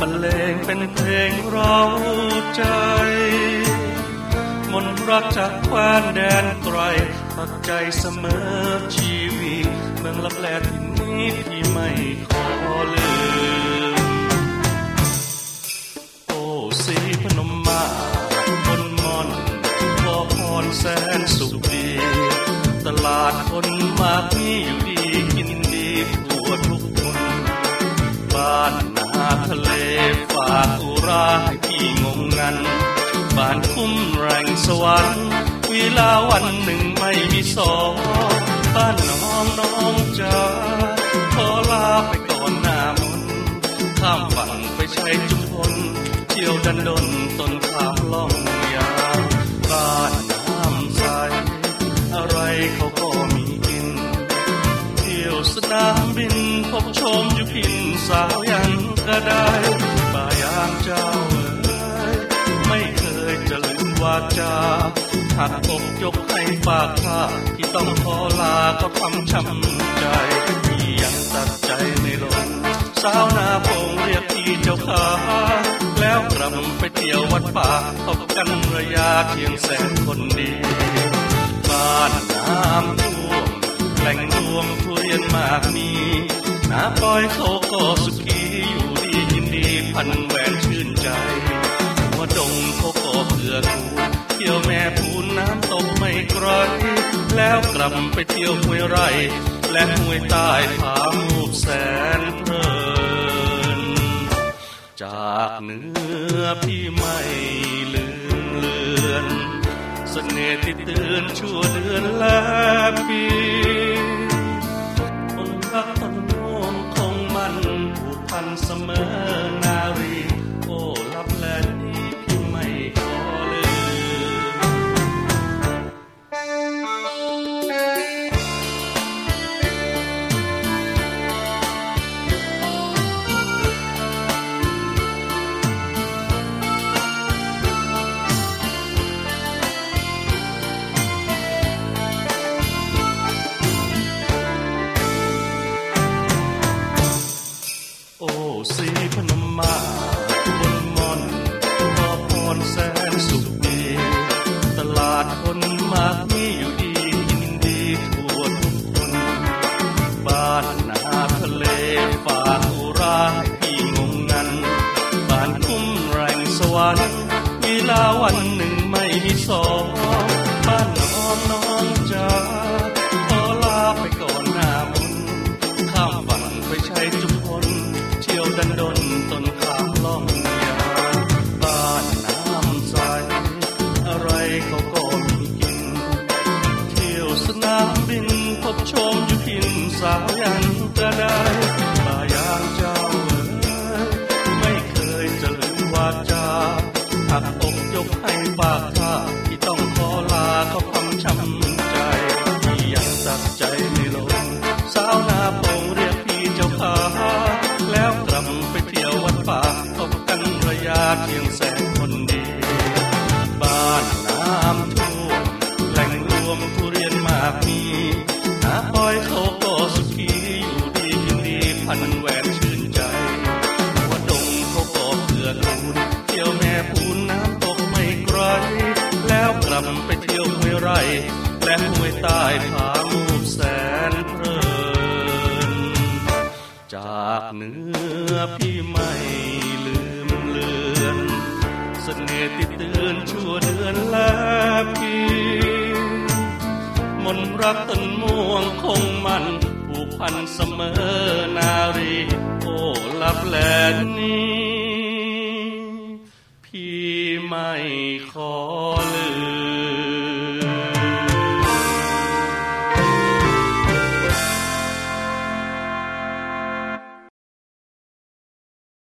บรรเลงเป็นเพลงเราใจ มนรักจากแคว้นแดนไกลปักใจเสมอชีวิตเมืองลับแลที่นี้ที่ไม่ขอลืม โอ้สีพนมมาบนมอนขอพรแสนสุขดี ตลาดคนมากมีอยู่ดีากอุราให้พี่งงงันบ้านคุ้มแรงสวรรค์เวลาวันหนึ่งไม่มีสองบ้านน้องน้องจ้าขอลาไปก่อนหน้ามนข้ามฝั่งไปใช้จุมพลเที่ยวดันดนต้นข้ามล่องยาวบ้านน้ำใสอะไรเขาก็มีกิน เที่ยวสนามบินพบชมอยู่พินสาวยันก็ได้ เจ้าเอ๋ยไม่เคยจะลืมวาจาหากอกยกให้ฝากข้าที่ต้องขอลาก็ทำช้ำใจที่ยังตัดใจไม่ลงสาวนาโพงเรียกพี่เจ้าขาแล้วกลับไปเที่ยววัดป่าพบกันระยะเพียงแสนคนดีบ้านน้ำท่วมแหล่งรวมทุเรียนมากมีนาปอยเขาก็สุขีอยู่ดียินดีพันแหวนช งเขาก็เผื่อกูเที่ยวแม่พูนน้ำตกไม่ไกลแล้วกลับไปเที่ยวห้วยไร่ และห้วยใต้ผามูกแสนเพลิน จากเนื้อพี่ไม่ลืมเลือนเสน่ห์ที่เตือนชั่วเดือนและปีคนรักคนโน้มคงมันผูกพันเสมอนารี แสนสุขดี ตลาดคนมากมีอยู่ดีกินดีทั่วทุกคนบ้านนาทะเลฝากอุราพี่งงงันบ้านคุ้มแรงสวรรค์เวลาวัน บินพ พี่ไม่ลืมเลือนเสน่ห์ติดเตือนชั่วเดือนและปีมนต์รักต้นม่วงคงมันผูกพันเสมอนา